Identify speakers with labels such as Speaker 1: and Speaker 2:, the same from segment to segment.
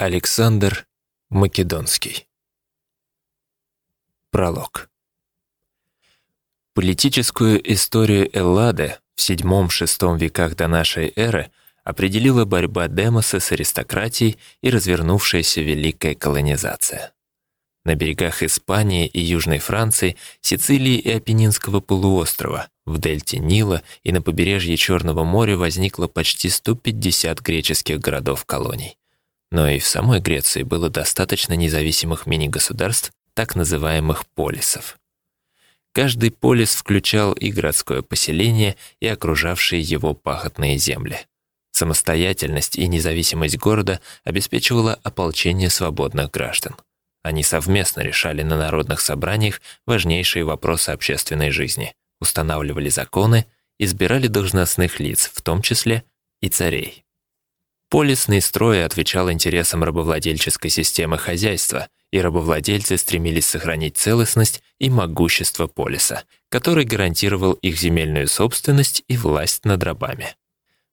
Speaker 1: Александр Македонский Пролог Политическую историю Эллады в VII-VI веках до нашей эры определила борьба Демоса с аристократией и развернувшаяся великая колонизация. На берегах Испании и Южной Франции, Сицилии и Апеннинского полуострова, в дельте Нила и на побережье Черного моря возникло почти 150 греческих городов-колоний. Но и в самой Греции было достаточно независимых мини-государств, так называемых полисов. Каждый полис включал и городское поселение, и окружавшие его пахотные земли. Самостоятельность и независимость города обеспечивала ополчение свободных граждан. Они совместно решали на народных собраниях важнейшие вопросы общественной жизни, устанавливали законы, избирали должностных лиц, в том числе и царей. Полисный строй отвечал интересам рабовладельческой системы хозяйства, и рабовладельцы стремились сохранить целостность и могущество полиса, который гарантировал их земельную собственность и власть над рабами.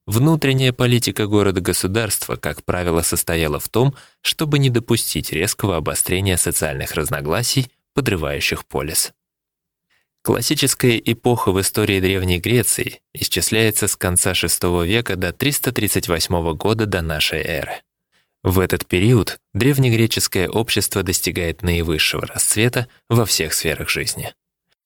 Speaker 1: Внутренняя политика города-государства, как правило, состояла в том, чтобы не допустить резкого обострения социальных разногласий, подрывающих полис. Классическая эпоха в истории Древней Греции исчисляется с конца VI века до 338 года до нашей эры. В этот период древнегреческое общество достигает наивысшего расцвета во всех сферах жизни.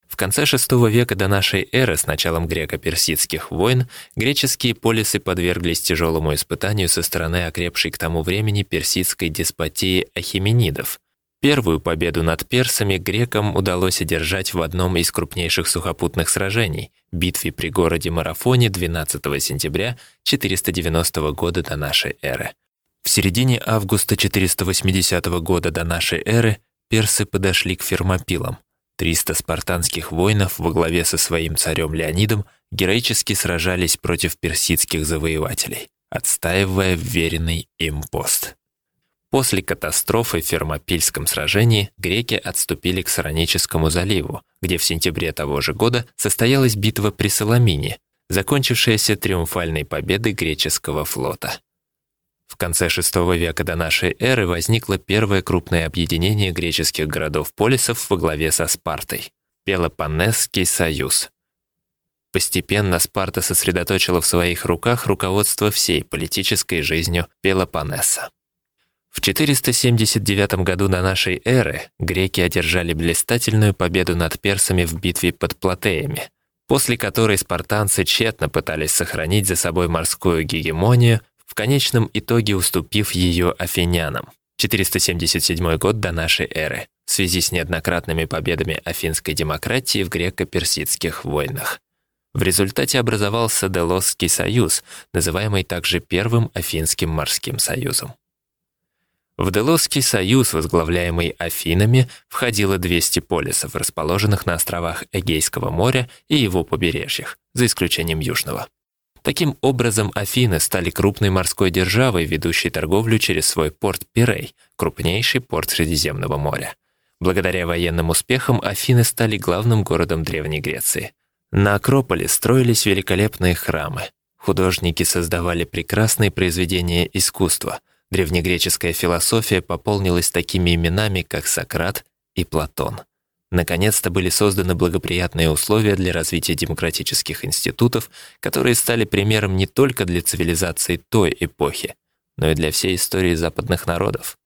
Speaker 1: В конце VI века до нашей эры с началом греко-персидских войн греческие полисы подверглись тяжелому испытанию со стороны окрепшей к тому времени персидской деспотии ахименидов. Первую победу над персами грекам удалось одержать в одном из крупнейших сухопутных сражений – битве при городе Марафоне 12 сентября 490 года до нашей эры. В середине августа 480 года до нашей эры персы подошли к Фермопилам. 300 спартанских воинов во главе со своим царем Леонидом героически сражались против персидских завоевателей, отстаивая вверенный им пост. После катастрофы в Фермопильском сражении греки отступили к Сароническому заливу, где в сентябре того же года состоялась битва при Соломине, закончившаяся триумфальной победой греческого флота. В конце VI века до нашей эры возникло первое крупное объединение греческих городов-полисов во главе со Спартой – Пелопоннесский союз. Постепенно Спарта сосредоточила в своих руках руководство всей политической жизнью Пелопоннеса. В 479 году до нашей эры греки одержали блистательную победу над персами в битве под Платеями, после которой спартанцы тщетно пытались сохранить за собой морскую гегемонию, в конечном итоге уступив ее афинянам. 477 год до нашей эры, в связи с неоднократными победами афинской демократии в греко-персидских войнах. В результате образовался Делосский союз, называемый также Первым Афинским морским союзом. В Делосский союз, возглавляемый Афинами, входило 200 полисов, расположенных на островах Эгейского моря и его побережьях, за исключением Южного. Таким образом, Афины стали крупной морской державой, ведущей торговлю через свой порт Пирей, крупнейший порт Средиземного моря. Благодаря военным успехам Афины стали главным городом Древней Греции. На Акрополе строились великолепные храмы. Художники создавали прекрасные произведения искусства. Древнегреческая философия пополнилась такими именами, как Сократ и Платон. Наконец-то были созданы благоприятные условия для развития демократических институтов, которые стали примером не только для цивилизации той эпохи, но и для всей истории западных народов.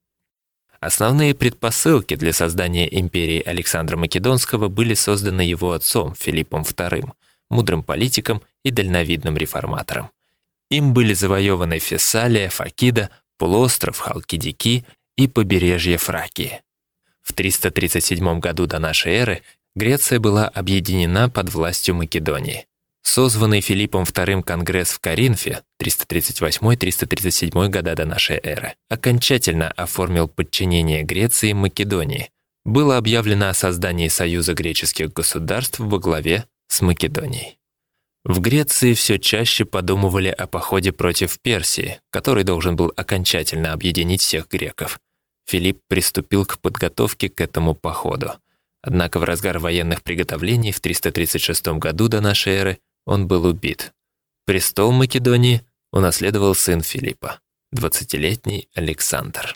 Speaker 1: Основные предпосылки для создания империи Александра Македонского были созданы его отцом Филиппом II, мудрым политиком и дальновидным реформатором. Им были завоеваны Фессалия, Факида, полуостров Халкидики и побережье Фракии. В 337 году до нашей эры Греция была объединена под властью Македонии. Созванный Филиппом II Конгресс в Коринфе 338-337 года до нашей эры окончательно оформил подчинение Греции Македонии. Было объявлено о создании Союза греческих государств во главе с Македонией. В Греции все чаще подумывали о походе против Персии, который должен был окончательно объединить всех греков. Филипп приступил к подготовке к этому походу. Однако в разгар военных приготовлений в 336 году до нашей эры он был убит. Престол Македонии унаследовал сын Филиппа, 20-летний Александр.